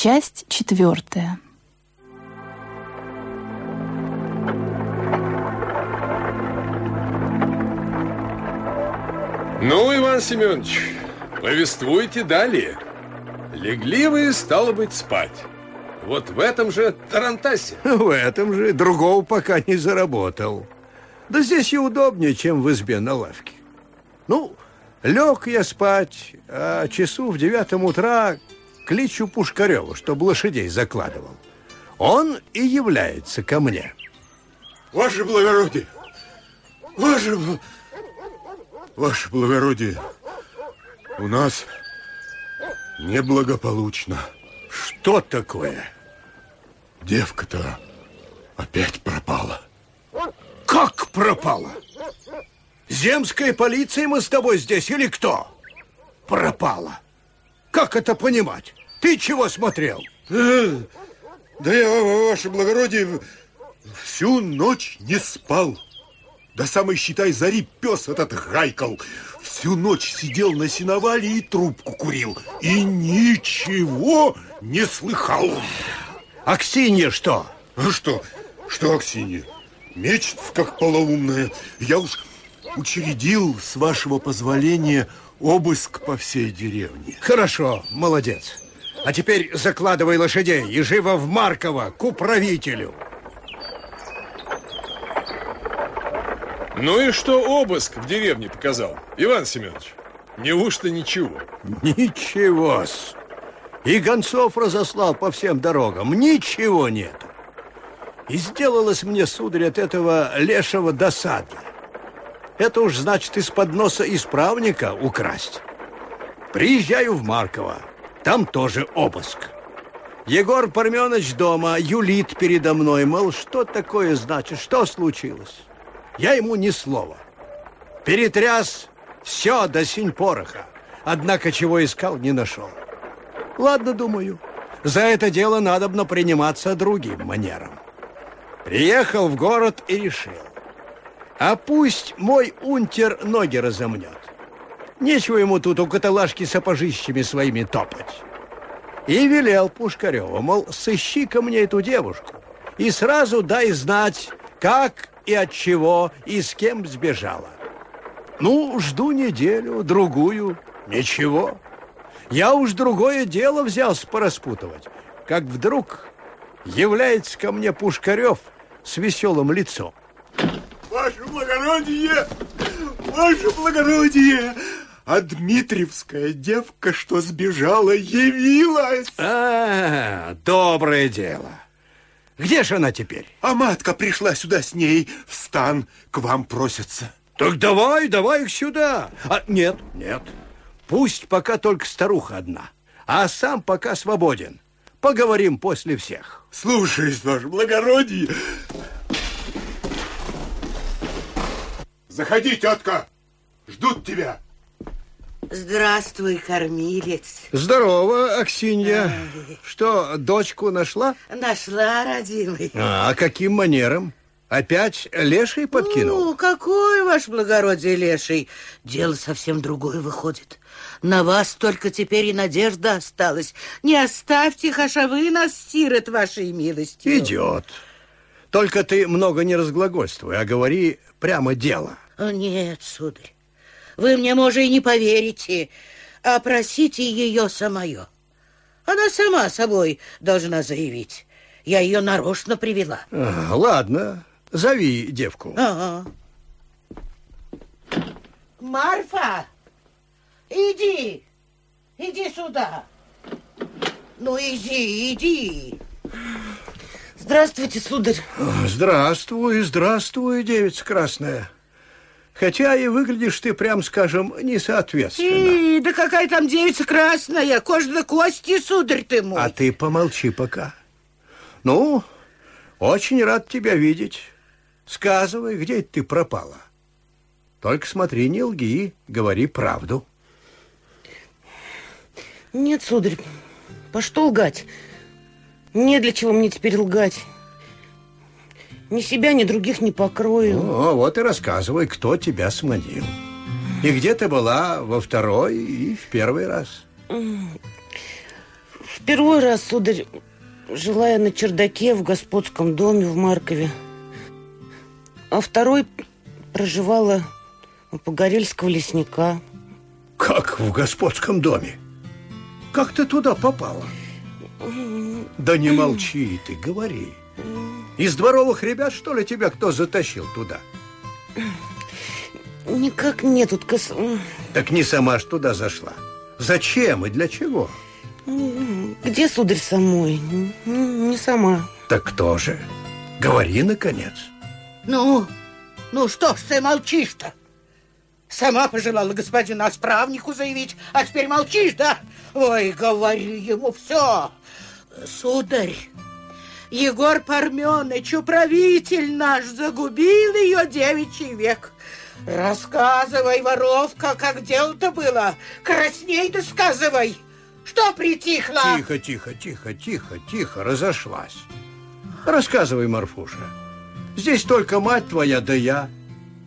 Часть четвертая. Ну, Иван Семенович, повествуйте далее. Легли вы, стало быть, спать. Вот в этом же Тарантасе. В этом же другого пока не заработал. Да здесь и удобнее, чем в избе на лавке. Ну, лег я спать, а часу в девятом утра кличу Пушкарева, чтобы лошадей закладывал. Он и является ко мне. Ваше благородие! Ваше, ваше благородие! У нас неблагополучно. Что такое? Девка-то опять пропала. Как пропала? Земская полиция мы с тобой здесь или кто? Пропала. Как это понимать? Ты чего смотрел? Э, да я, ваше благородие, всю ночь не спал. До самой, считай, зари пес этот гайкал. Всю ночь сидел на сеновале и трубку курил. И ничего не слыхал. Аксинья что? А что? Что Аксинья? Мечется, как полоумная. Я уж учредил, с вашего позволения, обыск по всей деревне. Хорошо, молодец. А теперь закладывай лошадей и живо в Марково, к управителю. Ну и что обыск в деревне показал, Иван Семенович? Неужто ничего? Ничего-с. И гонцов разослал по всем дорогам. Ничего нет. И сделалось мне, сударь, от этого лешего досадно. Это уж значит из-под носа исправника украсть. Приезжаю в Марково. Там тоже обыск. Егор Парменович дома юлит передо мной, мол, что такое значит, что случилось? Я ему ни слова. Перетряс все до синь пороха. Однако чего искал, не нашел. Ладно, думаю, за это дело надобно приниматься другим манером. Приехал в город и решил. А пусть мой унтер ноги разомнет. Нечего ему тут у каталажки сапожищами своими топать. И велел Пушкареву, мол, сыщи ко мне эту девушку и сразу дай знать, как и от чего и с кем сбежала. Ну, жду неделю, другую, ничего. Я уж другое дело взялся пораспутывать, как вдруг является ко мне Пушкарев с веселым лицом. Ваше благородие! Ваше благородие! А Дмитриевская девка, что сбежала, явилась. А, доброе дело. Где же она теперь? А матка пришла сюда с ней в стан, к вам просится. Так давай, давай их сюда. А, нет, нет. Пусть пока только старуха одна, а сам пока свободен. Поговорим после всех. Слушаюсь, ваше благородие. Заходи, тетка. Ждут тебя. Здравствуй, кормилец. Здорово, Аксинья. Что, дочку нашла? Нашла, родимый. А каким манером? Опять леший подкинул? Ну, какой ваш благородие леший? Дело совсем другое выходит. На вас только теперь и надежда осталась. Не оставьте хашавы нас, сирот, вашей милостью. Идет. Только ты много не разглагольствуй, а говори прямо дело. О, нет, сударь. Вы мне, может, и не поверите, а просите ее самое. Она сама собой должна заявить. Я ее нарочно привела. А, ладно, зови девку. Ага. Марфа, иди, иди сюда. Ну, иди, иди. Здравствуйте, сударь. Здравствуй, здравствуй, девица красная. Хотя и выглядишь ты, прям скажем, несоответственно. И, да какая там девица красная, кожа до кости, сударь ты мой. А ты помолчи пока. Ну, очень рад тебя видеть. Сказывай, где ты пропала. Только смотри, не лги, говори правду. Нет, сударь, по что лгать? Не для чего мне теперь лгать. Ни себя, ни других не покрою. О, вот и рассказывай, кто тебя сманил. И где ты была во второй и в первый раз? В первый раз, сударь, жила я на чердаке в господском доме в Маркове. А второй проживала у погорельского лесника. Как в господском доме? Как ты туда попала? Да не молчи ты, говори. Из дворовых ребят, что ли, тебя кто затащил туда? Никак нет тут кос... Так не сама ж туда зашла. Зачем и для чего? Где, сударь, самой? Не сама. Так кто же? Говори, наконец. Ну, ну что ж ты молчишь-то? Сама пожелала господину Осправнику заявить, а теперь молчишь, да? Ой, говори ему все. Сударь, Егор Парменыч, управитель наш, загубил ее девичий век. Рассказывай, воровка, как дело-то было. Красней-то сказывай. Что притихло? Тихо, тихо, тихо, тихо, тихо, разошлась. Рассказывай, Марфуша. Здесь только мать твоя да я.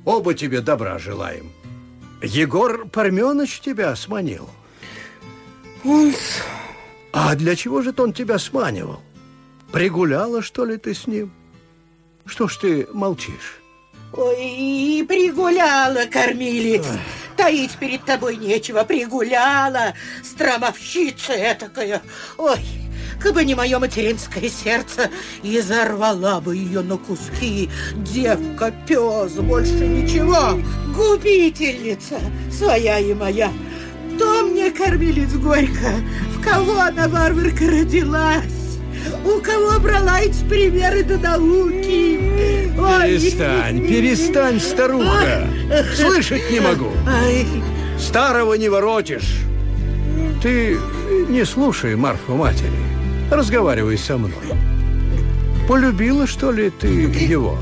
Оба тебе добра желаем. Егор Парменыч тебя сманил. Он... А для чего же он тебя сманивал? Пригуляла, что ли, ты с ним? Что ж ты молчишь? Ой, пригуляла, кормилец. Ой. Таить перед тобой нечего, пригуляла, стромовщица этакая. Ой, как бы не мое материнское сердце, и зарвала бы ее на куски. Девка, пес, больше ничего. Губительница своя и моя. То мне кормилец горько, в кого она, варварка, родилась. У кого брала эти примеры до науки? Ой. Перестань, перестань, старуха. Слышать не могу. Старого не воротишь. Ты не слушай Марфу матери. Разговаривай со мной. Полюбила, что ли, ты его?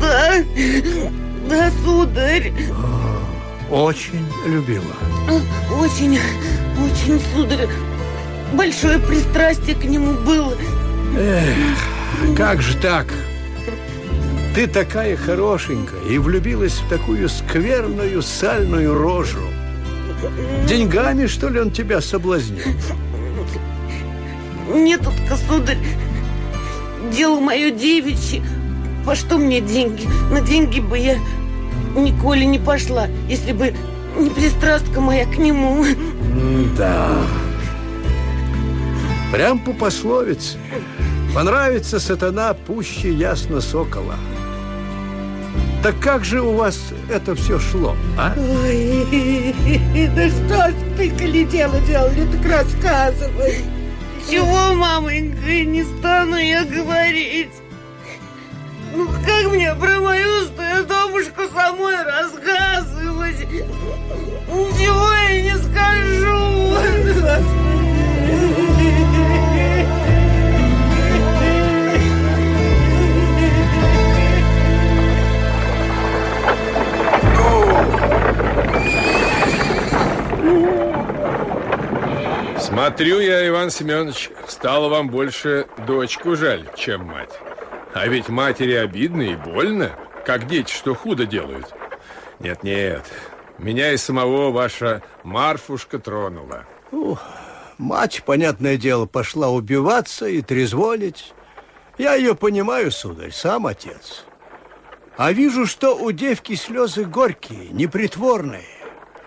Да, да, сударь. Очень любила. Очень, очень, сударь. Большое пристрастие к нему было. Эх, как же так? Ты такая хорошенькая и влюбилась в такую скверную сальную рожу. Деньгами, что ли, он тебя соблазнил? Нет, сударь, дело мое девичье. По что мне деньги? На деньги бы я николи не пошла, если бы не пристрастка моя к нему. Да. Прям по пословице. Понравится сатана пуще ясно сокола. Так как же у вас это все шло, а? Ой, да что ж ты, коли дело делали, так рассказывай. Чего, мамонька, не стану я говорить. Ну, как мне про мою стою домушку самой рассказывать? Ничего я не скажу. Смотрю я, Иван Семенович, стало вам больше дочку жаль, чем мать. А ведь матери обидно и больно, как дети, что худо делают. Нет-нет, меня и самого ваша Марфушка тронула. Ух, мать, понятное дело, пошла убиваться и трезвонить. Я ее понимаю, сударь, сам отец. А вижу, что у девки слезы горькие, непритворные.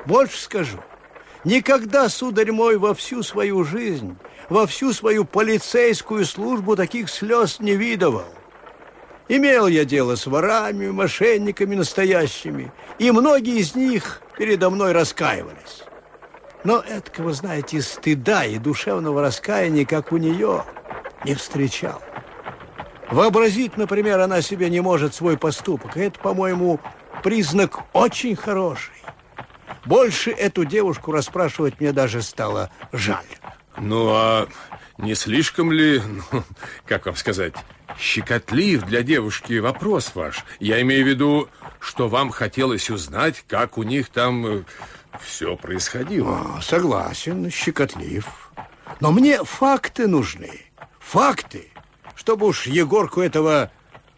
Больше скажу. Никогда, сударь мой, во всю свою жизнь, во всю свою полицейскую службу таких слез не видывал. Имел я дело с ворами, мошенниками настоящими, и многие из них передо мной раскаивались. Но этого, знаете, стыда и душевного раскаяния, как у нее, не встречал. Вообразить, например, она себе не может свой поступок. Это, по-моему, признак очень хороший. Больше эту девушку расспрашивать мне даже стало жаль. Ну, а не слишком ли, ну, как вам сказать, щекотлив для девушки вопрос ваш? Я имею в виду, что вам хотелось узнать, как у них там э, все происходило. А, согласен, щекотлив. Но мне факты нужны. Факты, чтобы уж Егорку этого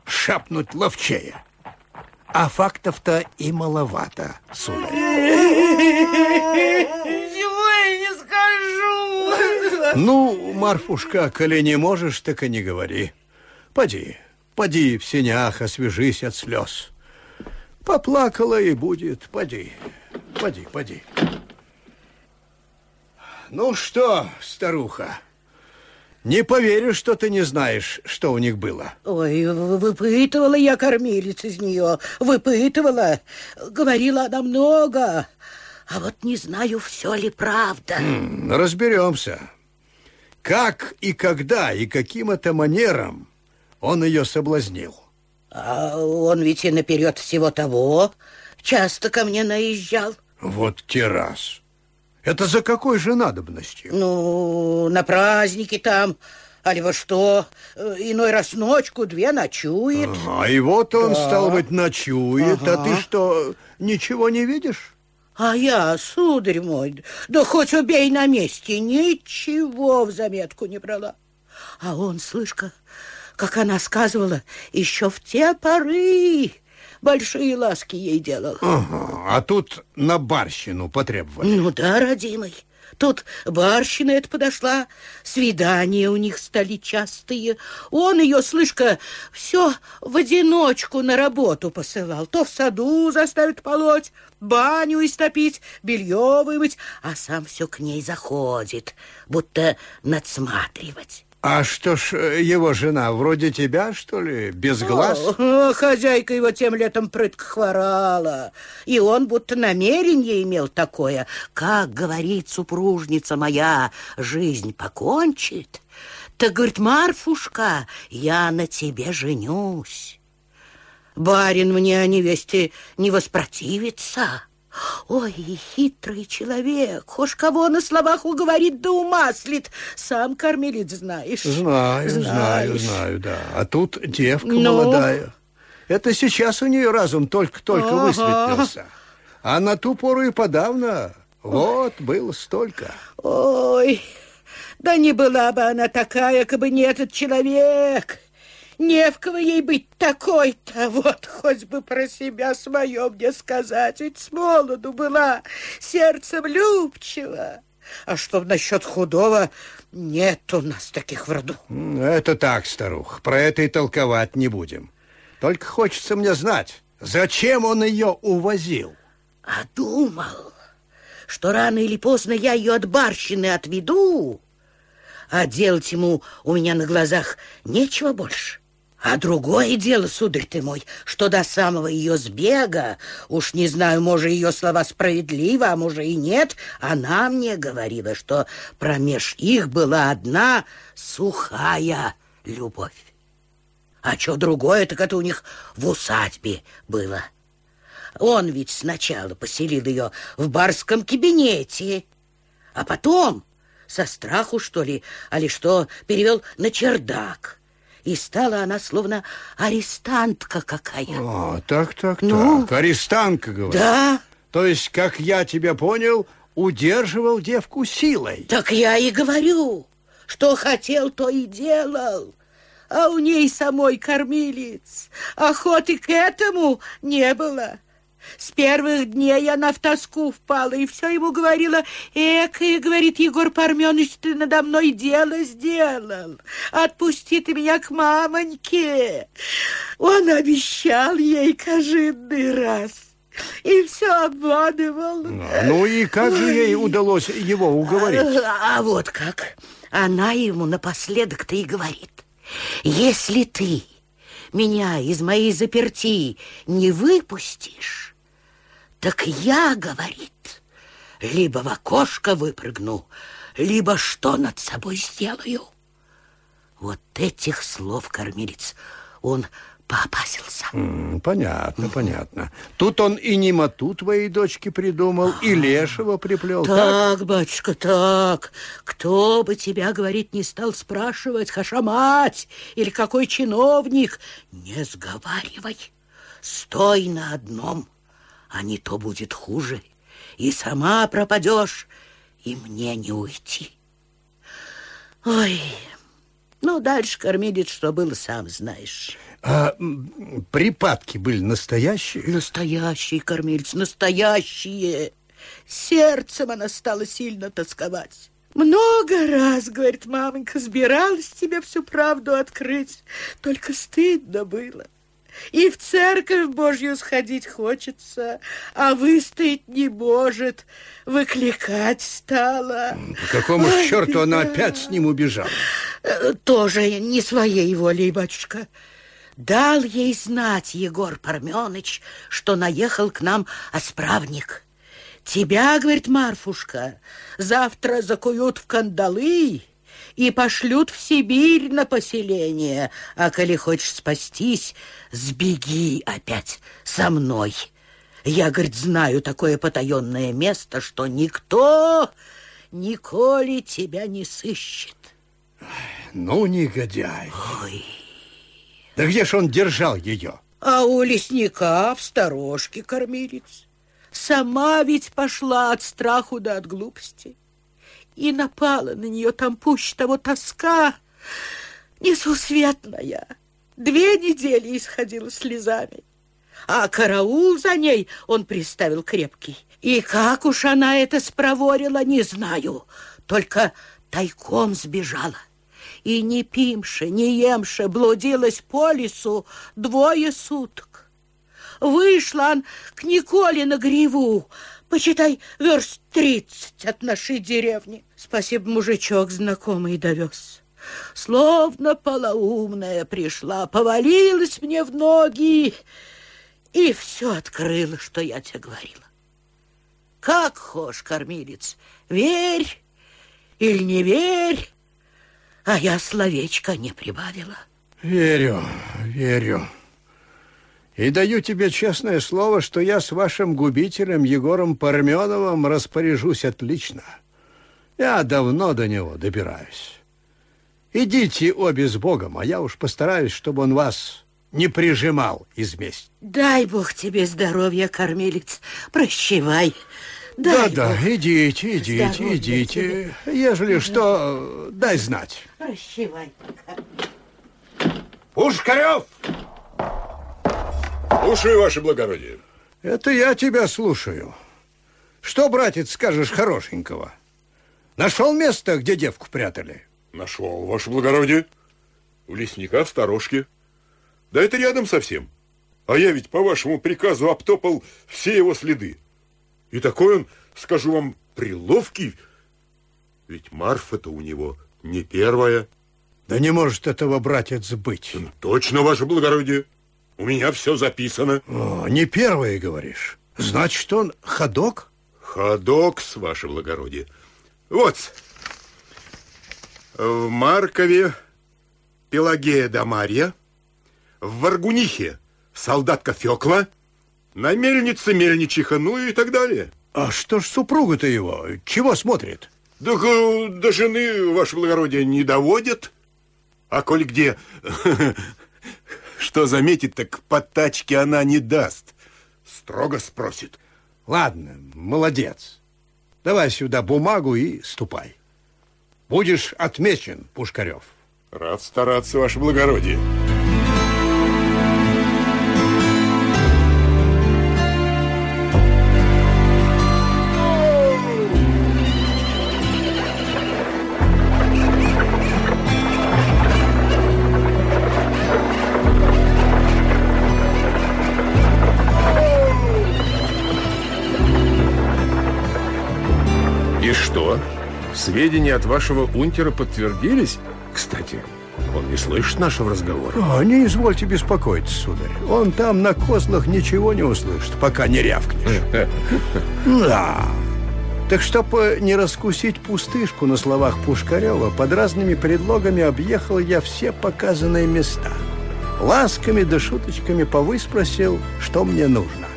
шапнуть ловчее. А фактов-то и маловато, сударь. Ничего я не скажу. Ну, Марфушка, коли не можешь, так и не говори. Поди, поди в сенях, освежись от слез. Поплакала и будет. Поди, поди, поди. Ну что, старуха, не поверишь, что ты не знаешь, что у них было. Ой, выпытывала я кормилец из нее, выпытывала. Говорила она много, а вот не знаю, все ли правда. М, разберемся. Как и когда и каким это манером он ее соблазнил. А он ведь и наперед всего того часто ко мне наезжал. Вот те раз. Это за какой же надобностью? Ну, на праздники там, али во что, э, иной раз ночку, две ночует. А и вот он, Да. стал быть, ночует, а Ага. ты что, ничего не видишь? А я, сударь мой, да хоть убей на месте, ничего в заметку не брала. А он, слышка, как она сказывала, еще в те поры большие ласки ей делал. Ага, а тут на барщину потребовали. Ну да, родимый. Тут барщина это подошла, свидания у них стали частые. Он ее, слышка, все в одиночку на работу посылал. То в саду заставит полоть, баню истопить, белье вымыть, а сам все к ней заходит, будто надсматривать. А что ж, э, его жена вроде тебя, что ли, без глаз? О, хозяйка его тем летом прытко хворала. И он будто намерение имел такое. Как говорит супружница моя, жизнь покончит. Так, говорит, Марфушка, я на тебе женюсь. Барин мне о невесте не воспротивится. Ой, хитрый человек, хошь кого на словах уговорит да умаслит. Сам кормилец знаешь. Знаю, знаю, Знаешь. знаю, да. А тут девка Ну? молодая. Это сейчас у нее разум только-только Ага. высветлился. А на ту пору и подавно. Вот, было столько. Ой, да не была бы она такая, как бы не этот человек. Не в кого ей быть такой-то. Вот хоть бы про себя свое мне сказать. Ведь с молоду была, сердцем любчива. А что насчет худого, нет у нас таких в роду. Это так, старух. Про это и толковать не будем. Только хочется мне знать, зачем он ее увозил? А думал, что рано или поздно я ее от барщины отведу, а делать ему у меня на глазах нечего больше. А другое дело, сударь ты мой, что до самого ее сбега, уж не знаю, может, ее слова справедливы, а может и нет, она мне говорила, что промеж их была одна сухая любовь. А что другое, так это у них в усадьбе было. Он ведь сначала поселил ее в барском кабинете, а потом, со страху, что ли, али что, перевел на чердак. И стала она словно арестантка какая. О, так, так, Ну? так. Арестантка, говорит. Да, То есть, как я тебя понял, удерживал девку силой. так я и говорю, что хотел, то и делал. А у ней самой кормилец. Охоты к этому не было. С первых дней она в тоску впала и все ему говорила, «Экое, — говорит Егор Парменович, — ты надо мной дело сделал. Отпусти ты меня к мамоньке». Он обещал ей каждый раз и все обманывал. Ну и как же ей удалось его уговорить? А, а вот как. Она ему напоследок-то и говорит. Если ты меня из моей заперти не выпустишь, так я, говорит, либо в окошко выпрыгну, либо что над собой сделаю. Вот этих слов кормилец он поопасился. М, Понятно, понятно. Тут он и немоту твоей дочки придумал, и лешего приплел. Так? Так, батюшка, так. Кто бы тебя, говорит, не стал спрашивать, хаша мать или какой чиновник, не сговаривай. Стой на одном, а не то будет хуже. И сама пропадешь, и мне не уйти. Ой, ну, дальше кормилец, что было, сам знаешь. А припадки были настоящие? Настоящий кормилец, настоящие. Сердцем она стала сильно тосковать. Много раз, говорит мамонька, сбиралась тебе всю правду открыть, только стыдно было. И в церковь Божью сходить хочется, а выстоять не может, выкликать стала. По какому Ой, черту беда. она опять с ним убежала? Э, тоже не своей волей, батюшка. Дал ей знать Егор Парменыч, что наехал к нам осправник. Тебя, говорит Марфушка, завтра закуют в кандалы и пошлют в Сибирь на поселение. А коли хочешь спастись, сбеги опять со мной. Я, говорит, знаю такое потаенное место, что никто николи тебя не сыщет. Ну, негодяй. Ой. Да где ж он держал ее? А у лесника в сторожке кормилец. Сама ведь пошла от страху да от глупости. И напала на нее там пуще того тоска несусветная. Две недели исходила слезами. А караул за ней он приставил крепкий. И как уж она это спроворила, не знаю. Только тайком сбежала. И не пимше, не емше блудилась по лесу двое суток. Вышла он к Николе на гриву, почитай, верст тридцать от нашей деревни. Спасибо, мужичок знакомый довез. Словно полоумная пришла, повалилась мне в ноги и все открыла, что я тебе говорила. Как хошь, кормилец, верь или не верь, а я словечко не прибавила. Верю, верю. И даю тебе честное слово, что я с вашим губителем Егором Парменовым распоряжусь отлично. Я давно до него добираюсь. Идите обе с Богом, а я уж постараюсь, чтобы он вас не прижимал из мести. Дай Бог тебе здоровья, кормилец. Прощевай. Да-да, идите, идите, здоровья идите. Тебе. Ежели что, дай знать. Прощевай. Пушкарев! Слушаю, ваше благородие. Это я тебя слушаю. Что, братец, скажешь хорошенького? Нашел место, где девку прятали? Нашел, ваше благородие. У лесника в сторожке. Да это рядом совсем. А я ведь по вашему приказу обтопал все его следы. И такой он, скажу вам, приловкий. Ведь Марфа-то у него не первая. Да не может этого, братец, быть. Точно, ваше благородие. У меня все записано. О, не первое, говоришь. Значит, он ходок? Ходок, с ваше благородие. Вот, в Маркове Пелагея да Марья, в Варгунихе солдатка Фёкла, на мельнице мельничиха, ну и так далее. А что ж супруга-то его? Чего смотрит? Да до жены, ваше благородие, не доводят. А коль где что заметит, так подтачки она не даст. Строго спросит. Ладно, молодец. Давай сюда бумагу и ступай. Будешь отмечен, Пушкарев. Рад стараться, ваше благородие. Сведения от вашего унтера подтвердились? Кстати, он не слышит нашего разговора. О, не извольте беспокоиться, сударь. Он там на козлах ничего не услышит, пока не рявкнешь. Да. Так чтобы не раскусить пустышку на словах Пушкарева, под разными предлогами объехал я все показанные места. Ласками да шуточками повыспросил, что мне нужно.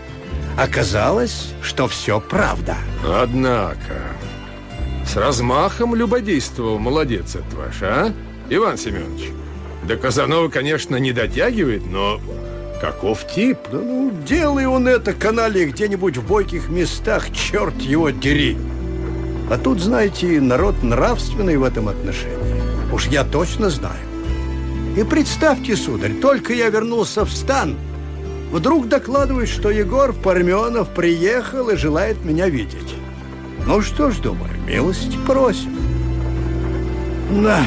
Оказалось, что все правда. Однако... С размахом любодействовал молодец этот ваш, а, Иван Семенович? До Казанова, конечно, не дотягивает, но каков тип? Да ну, делай он это, канале где-нибудь в бойких местах, черт его дери. А тут, знаете, народ нравственный в этом отношении. Уж я точно знаю. И представьте, сударь, только я вернулся в стан, вдруг докладывают, что Егор Парменов приехал и желает меня видеть. Ну что ж, думаю, милости просим. Да,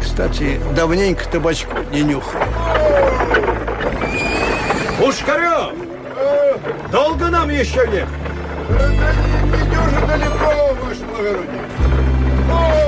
кстати, давненько табачку не нюхал. Пушкарев! Долго нам еще ехать? Да не, не идешь далеко, ваше благородие.